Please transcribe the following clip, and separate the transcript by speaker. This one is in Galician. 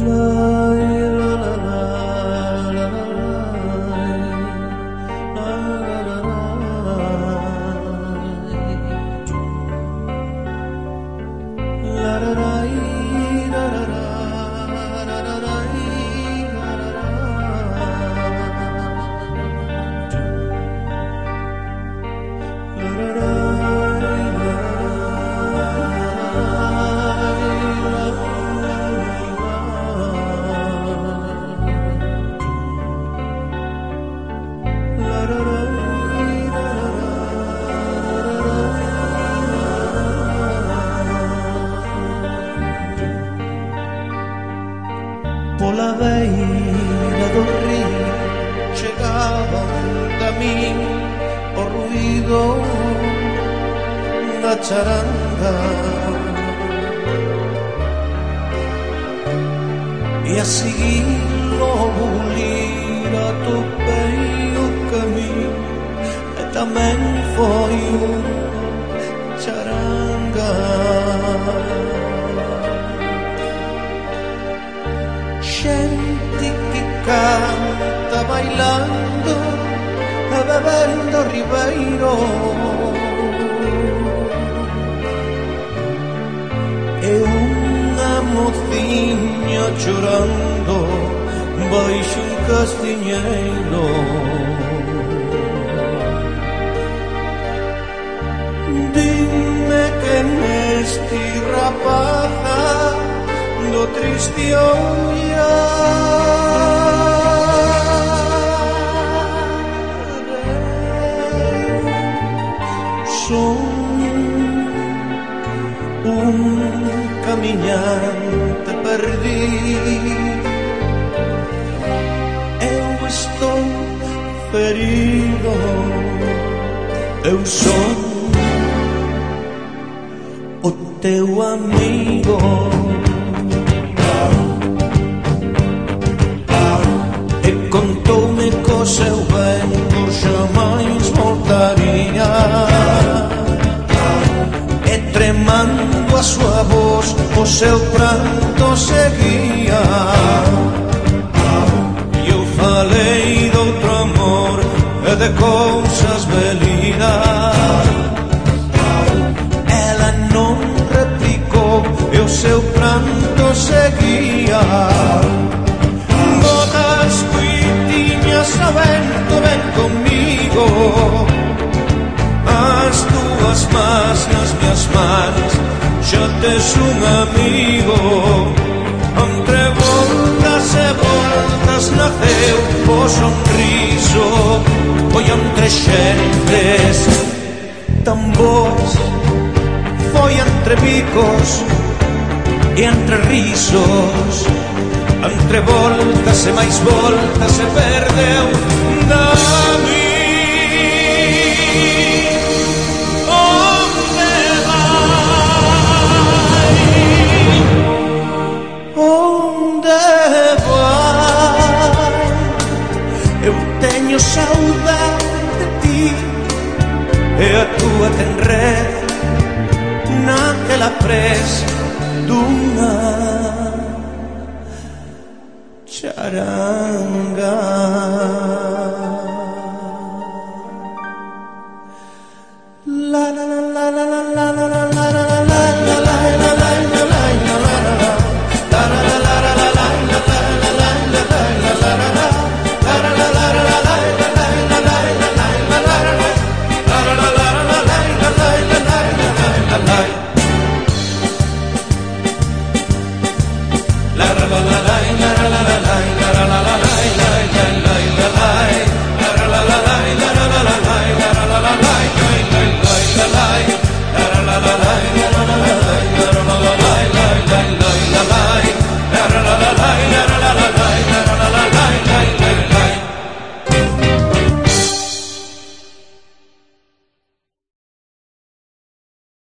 Speaker 1: love. conmigo una charanda. Y a seguirlo bulir a tu bello camí e tamén charanga xente que canta bailando bebendo ribeiro E unha mociña chorando baixo un castiñeiro Dime que nesti rapaza do triste ollar son un camiñante perdido eu estou ferido eu son o teu amigo. coa súa voz o seu pranto seguía. E eu falei doutro amor e de cousas velidas Ela non replicou e o seu pranto seguía. Botas cuitiñas a vento ven comigo As túas más nas minhas mãos xa tes un amigo. Entre voltas e voltas naceu o sonriso. Foi entre xentes tan boas Foi entre bicos e entre risos. Entre voltas e máis voltas e perdeu da actua en red nace la presa charanga. la la la.